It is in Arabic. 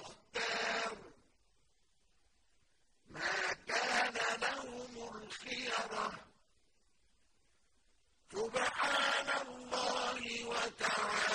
تختار ما كان لهم الخيرة. سبحان الله وتعالى.